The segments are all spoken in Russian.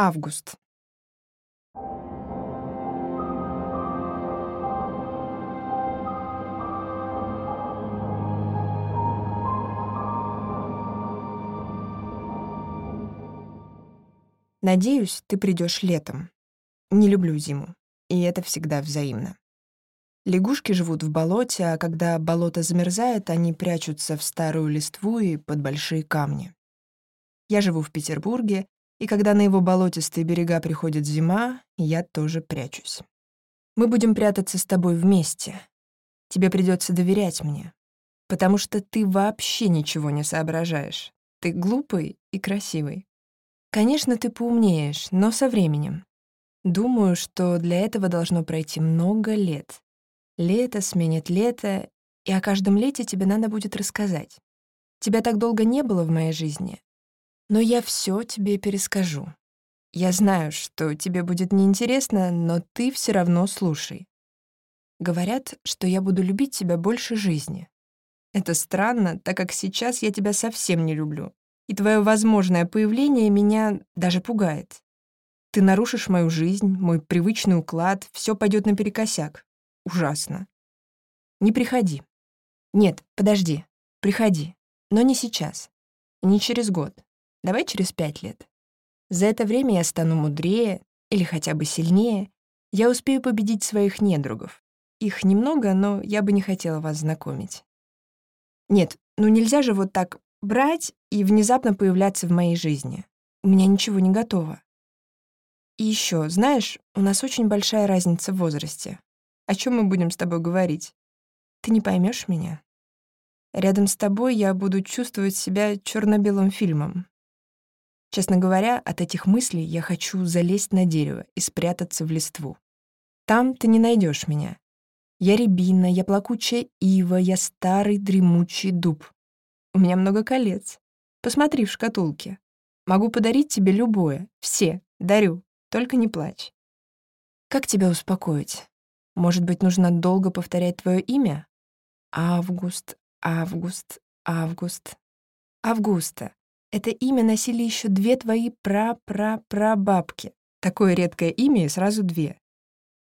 Август. Надеюсь, ты придешь летом. Не люблю зиму, и это всегда взаимно. Лягушки живут в болоте, а когда болото замерзает, они прячутся в старую листву и под большие камни. Я живу в Петербурге, и когда на его болотистые берега приходит зима, я тоже прячусь. Мы будем прятаться с тобой вместе. Тебе придется доверять мне, потому что ты вообще ничего не соображаешь. Ты глупый и красивый. Конечно, ты поумнеешь, но со временем. Думаю, что для этого должно пройти много лет. Лето сменит лето, и о каждом лете тебе надо будет рассказать. Тебя так долго не было в моей жизни, но я все тебе перескажу. Я знаю, что тебе будет неинтересно, но ты все равно слушай. Говорят, что я буду любить тебя больше жизни. Это странно, так как сейчас я тебя совсем не люблю, и твое возможное появление меня даже пугает. Ты нарушишь мою жизнь, мой привычный уклад, все пойдет наперекосяк. Ужасно. Не приходи. Нет, подожди. Приходи. Но не сейчас. Не через год. Давай через пять лет. За это время я стану мудрее или хотя бы сильнее. Я успею победить своих недругов. Их немного, но я бы не хотела вас знакомить. Нет, ну нельзя же вот так брать и внезапно появляться в моей жизни. У меня ничего не готово. И еще, знаешь, у нас очень большая разница в возрасте. О чем мы будем с тобой говорить? Ты не поймешь меня. Рядом с тобой я буду чувствовать себя черно-белым фильмом, Честно говоря, от этих мыслей я хочу залезть на дерево и спрятаться в листву. Там ты не найдешь меня. Я рябина, я плакучая ива, я старый дремучий дуб. У меня много колец. Посмотри в шкатулке. Могу подарить тебе любое, все, дарю, только не плачь. Как тебя успокоить? Может быть, нужно долго повторять твое имя? Август, Август, Август. Августа. Это имя носили еще две твои пра-пра-прабабки. Такое редкое имя и сразу две.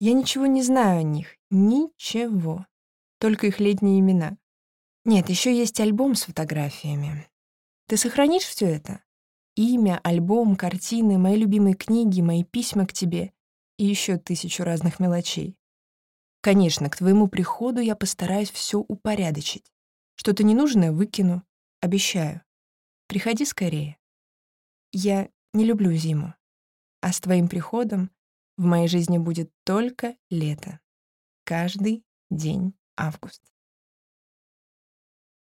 Я ничего не знаю о них. Ничего. Только их летние имена. Нет, еще есть альбом с фотографиями. Ты сохранишь все это? Имя, альбом, картины, мои любимые книги, мои письма к тебе и еще тысячу разных мелочей. Конечно, к твоему приходу я постараюсь все упорядочить. Что-то ненужное выкину, обещаю. Приходи скорее. Я не люблю зиму, а с твоим приходом в моей жизни будет только лето. Каждый день август.